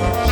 change.